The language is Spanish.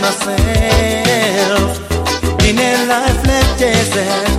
myself in a life like Jesus.